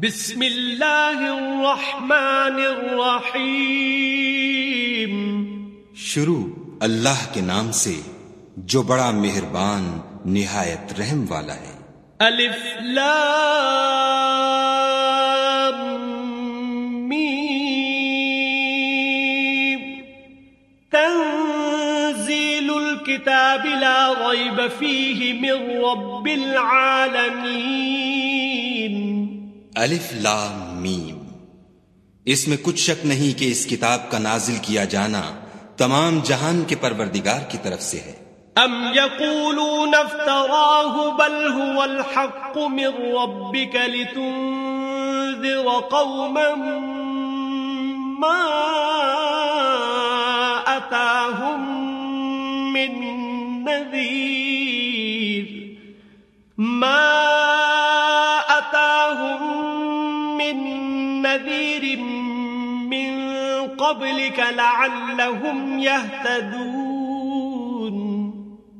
بسم اللہ الرحمن الرحیم۔ شروع اللہ کے نام سے جو بڑا مہربان نہایت رحم والا ہے۔ الف لام میم۔ تنزیل الكتاب لا غیب فیہ من رب العالمین۔ الف لام میم۔ اس میں کچھ شک نہیں کہ اس کتاب کا نازل کیا جانا تمام جہان کے پروردگار کی طرف سے ہے۔ ام يقولون افتراه بل هو الحق من ربك لتنذر قوما ما أتاهم من نذير قبلك لعلهم يهتدون۔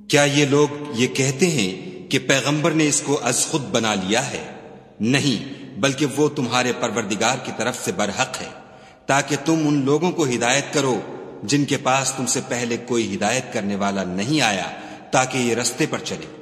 کیا یہ لوگ یہ کہتے ہیں کہ پیغمبر نے اس کو از خود بنا لیا ہے؟ نہیں، بلکہ وہ تمہارے پروردگار کی طرف سے برحق ہے، تاکہ تم ان لوگوں کو ہدایت کرو جن کے پاس تم سے پہلے کوئی ہدایت کرنے والا نہیں آیا، تاکہ یہ رستے پر چلے۔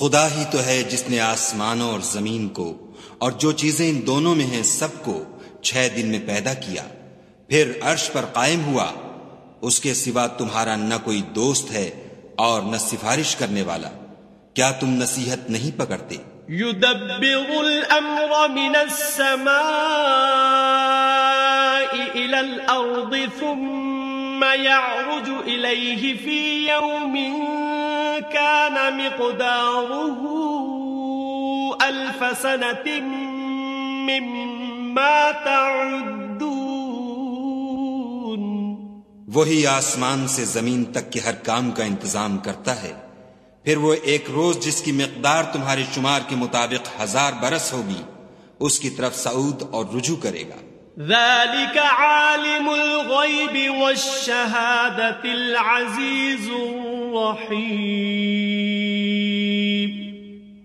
خدا ہی تو ہے جس نے آسمانوں اور زمین کو اور جو چیزیں ان دونوں میں ہیں سب کو چھ دن میں پیدا کیا۔ پھر عرش پر قائم ہوا۔ اس کے سوا تمہارا نہ کوئی دوست ہے اور نہ سفارش کرنے والا۔ کیا تم نصیحت نہیں پکڑتے؟ يدبر الأمر من السماء إلى الأرض ثم يعرج إليه في يوم كان مقداره ألف سنة مما تعدون. وہی آسمان سے زمین تک کے ہر کام کا انتظام کرتا ہے۔ پھر وہ ایک روز جس کی مقدار تمہارے شمار کے مطابق ہزار برس ہوگی اس کی طرف سعود اور رجوع کرے گا۔ ذلك عالم الغيب والشهادة العزيز الرحيم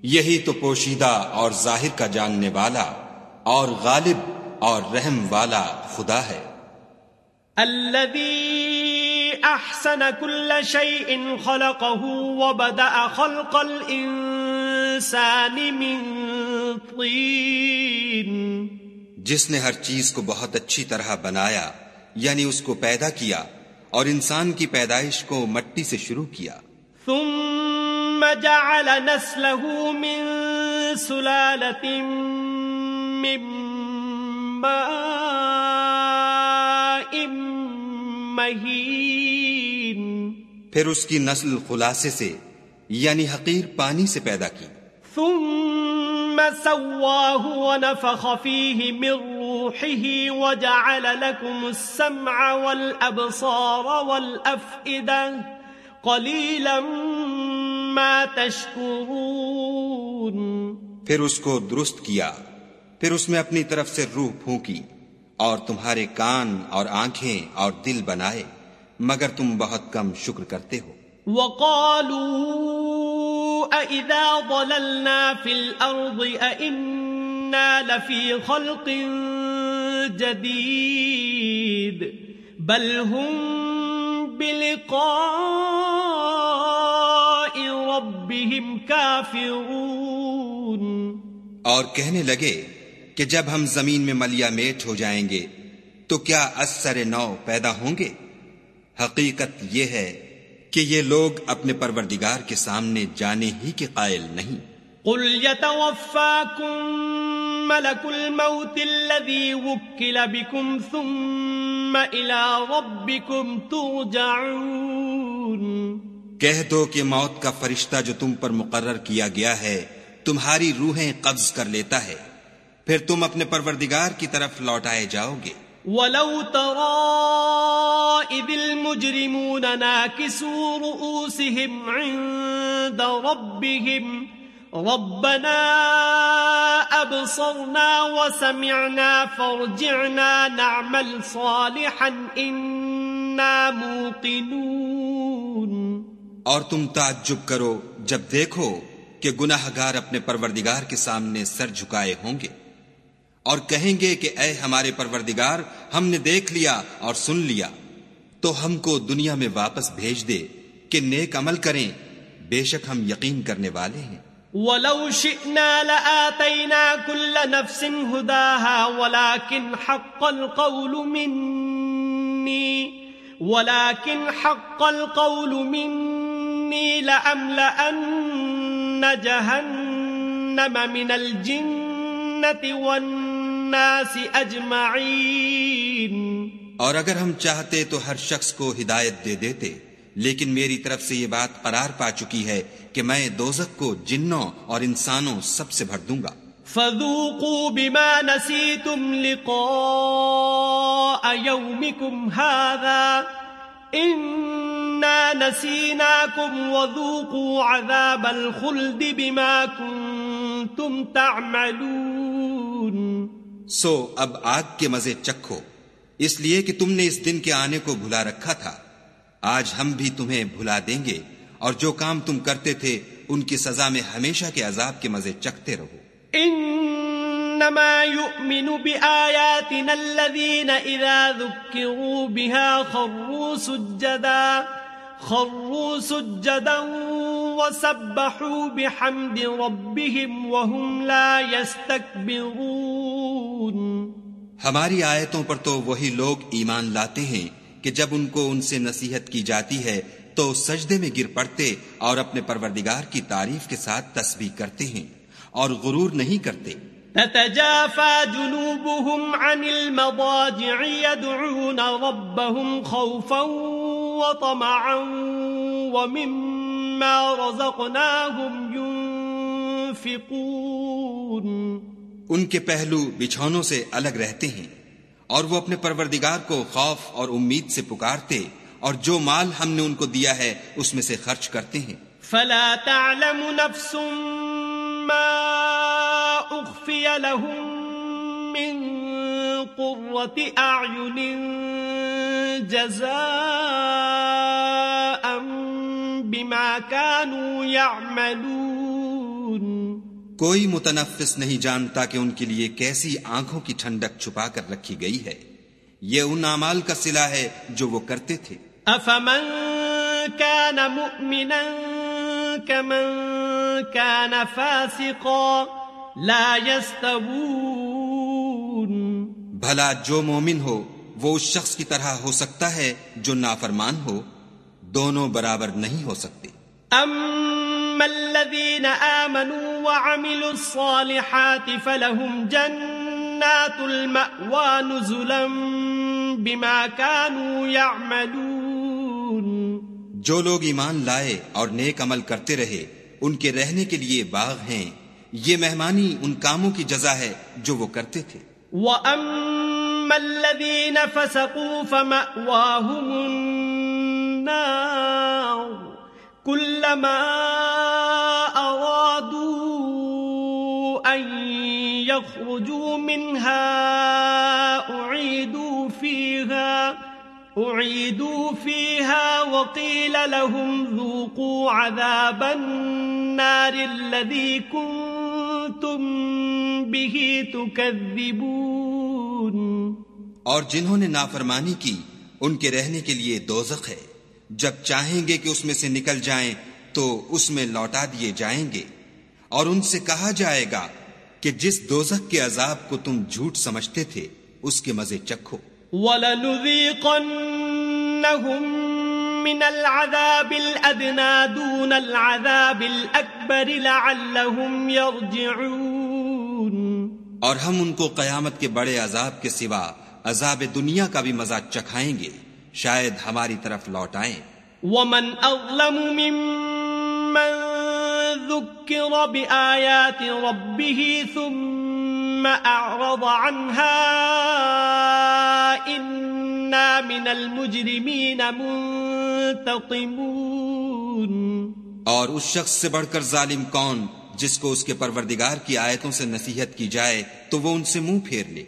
یہی تو پوشیدہ اور ظاہر کا جاننے والا اور غالب اور رحم والا خدا ہے۔ الذي أحسن كل شيء خلقه وبدأ خلق الإنسان من طين جس نے ہر چیز کو بہت اچھی طرح بنایا یعنی اس کو پیدا کیا اور انسان کی پیدائش کو مٹی سے شروع کیا۔ ثم جعل نسله من سلالة من ماء مهين۔ پھر اس کی نسل خلاصے سے یعنی حقیر پانی سے پیدا کی۔ ثم سواه ونفخ فيه من روحه وجعل لكم السمع والأبصار والأفئدة قليلا ما تشكرون. پھر اس کو درست کیا پھر اس میں اپنی طرف سے روح پھونکی اور تمہارے کان اور آنکھیں اور دل بنائے مگر تم بہت کم شکر کرتے ہو۔ وقالوا أئذا ضللنا في الأرض أئنا لفي خلق جديد بل هم بلقاء ربهم كافرون اور کہنے لگے کہ جب ہم زمین میں ملیا میٹ ہو جائیں گے تو کیا اثر نو پیدا ہوں گے؟ حقیقت یہ ہے کہ یہ لوگ اپنے پروردگار کے سامنے جانے ہی کے قائل نہیں۔ قل يتوفاكم ملك الموت الذي وكل بكم ثم إلى ربكم ترجعون. کہہ دو کہ موت کا فرشتہ جو تم پر مقرر کیا گیا ہے تمہاری روحیں قبض کر لیتا ہے۔ پھر تم اپنے پروردگار کی طرف لوٹائے جاؤ گے۔ ولو ترى إذ المجرمون ناكسوا رؤوسهم عند ربهم ربنا أبصرنا وسمعنا فارجعنا نعمل صالحا إنا موقنون اور تم تعجب کرو جب دیکھو کہ گناہ گار اپنے پروردگار کے سامنے سر جھکائے ہوں گے اور کہیں گے کہ اے ہمارے پروردگار، ہم نے دیکھ لیا اور سن لیا۔ تو ہم کو دنیا میں واپس بھیج دے کہ نیک عمل کریں۔ بے شک ہم یقین کرنے والے ہیں۔ ولو شئنا لآتينا كل نفس هداها، ولكن حق القول مني، ولكن حق القول مني لأملأن جهنم من الجنة والناس أجمعين. اور اگر ہم چاہتے تو ہر شخص کو ہدایت دے دیتے لیکن میری طرف سے یہ بات قرار پا چکی ہے کہ میں دوزک کو جنوں اور انسانوں سب سے بھر دوں گا۔ فذوقوا بما نسيتم لقاء يومكم هذا إنا نسيناكم وذوقوا عذاب الخلد بما كنتم تعملون۔ سو اب آگ کے مزے چکھو اس لیے کہ تم نے اس دن کے آنے کو بھلا رکھا تھا۔ آج ہم بھی تمہیں بھلا دیں گے اور جو کام تم کرتے تھے ان کی سزا میں ہمیشہ کے عذاب کے مزے چکھتے رہو۔ انما يؤمن بآياتنا الذين اذا ذكروا بها خروا سجدا خروا سجدا وسبحوا بحمد ربهم وهم لا يستكبرون۔ ہماری آیتوں پر تو وہی لوگ ایمان لاتے ہیں کہ جب ان کو ان سے نصیحت کی جاتی ہے تو سجدے میں گر پڑتے اور اپنے پروردگار کی تعریف کے ساتھ تسبیح کرتے ہیں اور غرور نہیں کرتے۔ تتجافى جنوبهم عن المضاجع يدعون ربهم خوفا وطمعا ومما رزقناهم ينفقون۔ ان کے پہلو بچھونوں سے الگ رہتے ہیں۔ اور وہ اپنے پروردگار کو خوف اور امید سے پکارتے اور جو مال ہم نے ان کو دیا ہے، اس میں سے خرچ کرتے ہیں۔ فلا تعلم نفس ما اخفي لهم من قرة اعين جزاء بما كانوا يعملون کوئی متنفس نہیں جانتا کہ ان کے لیے کیسی آنکھوں کی ٹھنڈک چھپا کر رکھی گئی ہے۔ یہ ان اعمال کا صلہ ہے جو وہ کرتے تھے۔ افمن كان مؤمنا كمن كان فاسقا لا يستوون بھلا جو مومن ہو وہ اس شخص کی طرح ہو سکتا ہے جو نافرمان ہو۔ دونوں برابر نہیں ہو سکتے۔ أما الذين آمنوا وعملوا الصالحات فلهم جنات المأوى نزلا بما كانوا يعملون جو لوگ ایمان لائے اور نیک عمل کرتے رہے ان کے رہنے کے لیے باغ ہیں۔ یہ مہمانی ان کاموں کی جزا ہے جو وہ کرتے تھے۔ وأما الذين فسقوا فمأواهم النار كلما يخرجوا منها، أعيدوا فيها أعيدوا فيها وقيل لهم ذوقوا عذاب النار الذي كنتم به تكذبون. اور جنہوں نے نافرمانی کی، ان کے رہنے کے لیے دوزخ ہے۔ جب چاہیں گے کہ اس میں سے نکل جائیں، تو اس میں لوٹا دیے جائیں گے۔ اور ان سے کہا جائے گا کہ جس دوزخ کے عذاب کو تم جھوٹ سمجھتے تھے اس کے مزے چکھو۔ وَلَنُذِيقَنَّهُم مِّنَ الْعَذَابِ الْأَدْنَى دُونَ الْعَذَابِ الْأَكْبَرِ لَعَلَّهُمْ يَرْجِعُونَ۔ اور ہم ان کو قیامت کے بڑے عذاب کے سوا عذاب دنیا کا بھی مزہ چکھائیں گے شاید ہماری طرف لوٹ آئیں۔ ومن أظلم ممن ذكر بآيات ربه ثم أعرض عنها إنا من المجرمين منتقمون اور اس شخص سے بڑھ کر ظالم کون جس کو اس کے پروردگار کی آیتوں سے نصیحت کی جائے تو وہ ان سے منہ پھیر لے۔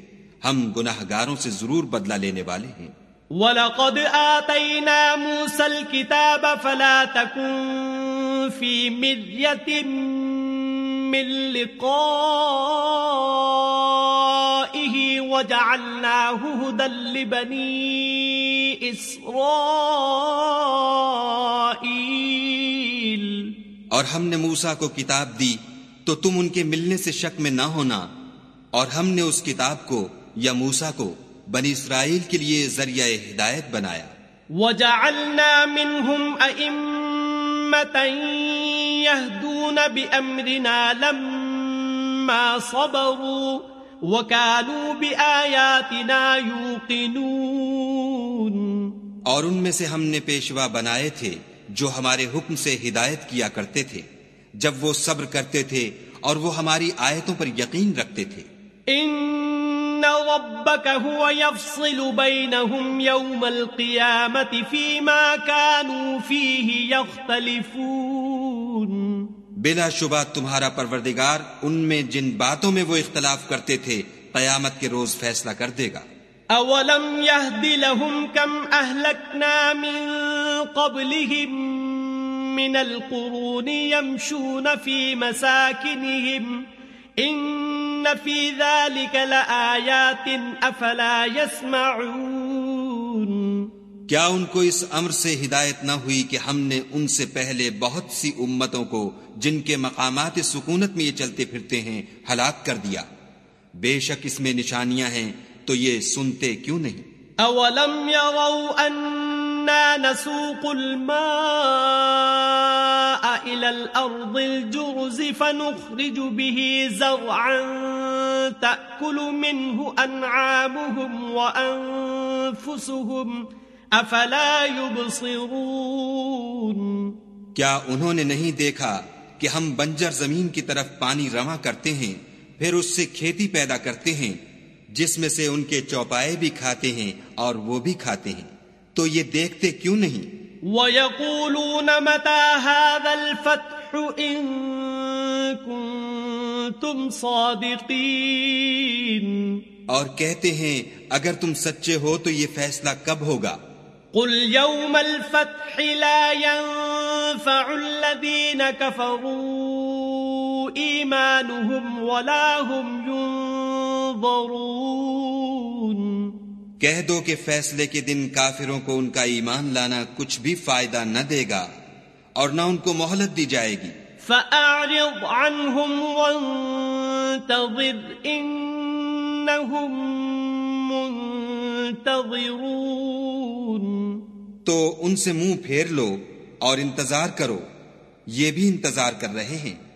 ہم گناہ گاروں سے ضرور بدلہ لینے والے ہیں۔ وَلَقَدْ آتَيْنَا مُوسَى الْكِتَابَ فَلَا تَكُن فِي مِرْيَةٍ مِّن لِقَائِهِ وَجَعَلْنَاهُ هُدًى لِبَنِي إِسْرَائِيلِ. اور ہم نے موسا کو کتاب دی تو تم ان کے ملنے سے شک میں نہ ہونا اور ہم نے اس کتاب کو یا موسا کو بنی اسرائیل کے لیے ذریعہ ہدایت بنایا۔ وجعلنا منهم أئمة يهدون بأمرنا لما صبروا وكانوا بآياتنا يوقنون اور ان میں سے ہم نے پیشوا بنائے تھے جو ہمارے حکم سے ہدایت کیا کرتے تھے جب وہ صبر کرتے تھے اور وہ ہماری آیتوں پر یقین رکھتے تھے۔ ان ربك هو يفصل بينهم يوم القيامة فيما كانوا فيه يختلفون بلا شبہ تمہارا پروردگار ان میں جن باتوں میں وہ اختلاف کرتے تھے قیامت کے روز فیصلہ کر دے گا۔ اولم يهد لهم كم اهلكنا من قبلهم من القرون يمشون في مساكنهم ان في ذلك لآيات افلا يسمعون کیا ان کو اس امر سے ہدایت نہ ہوئی کہ ہم نے ان سے پہلے بہت سی امتوں کو جن کے مقامات سکونت میں یہ چلتے پھرتے ہیں ہلاک کر دیا؟ بے شک اس میں نشانیاں ہیں تو یہ سنتے کیوں نہیں؟ اولم يروا اننا نسوق الماء الى الارض الجرز فنخرج به زرعا تأكل منه انعامهم وانفسهم افلا يبصرون کیا انہوں نے نہیں دیکھا کہ ہم بنجر زمین کی طرف پانی رواں کرتے ہیں، پھر اس سے کھیتی پیدا کرتے ہیں، جس میں سے ان کے چوپائے بھی کھاتے ہیں اور وہ بھی کھاتے ہیں۔ تو یہ دیکھتے کیوں نہیں؟ وَيَقُولُونَ مَتَى هَذَا الْفَتْحُ إِن كُنتُمْ صَادِقِينَ۔ اور کہتے ہیں اگر تم سچے ہو تو یہ فیصلہ کب ہوگا؟ قُلْ يَوْمَ الْفَتْحِ لَا يَنفَعُ الَّذِينَ كَفَرُوا إِيمَانُهُمْ وَلَا هُمْ يُنظَرُونَ۔ کہہ دو کہ فیصلے کے دن کافروں کو ان کا ایمان لانا کچھ بھی فائدہ نہ دے گا اور نہ ان کو مہلت دی جائے گی۔ فأعرض عنهم وانتظر إنهم منتظرون۔ تو ان سے منہ پھیر لو اور انتظار کرو یہ بھی انتظار کر رہے ہیں۔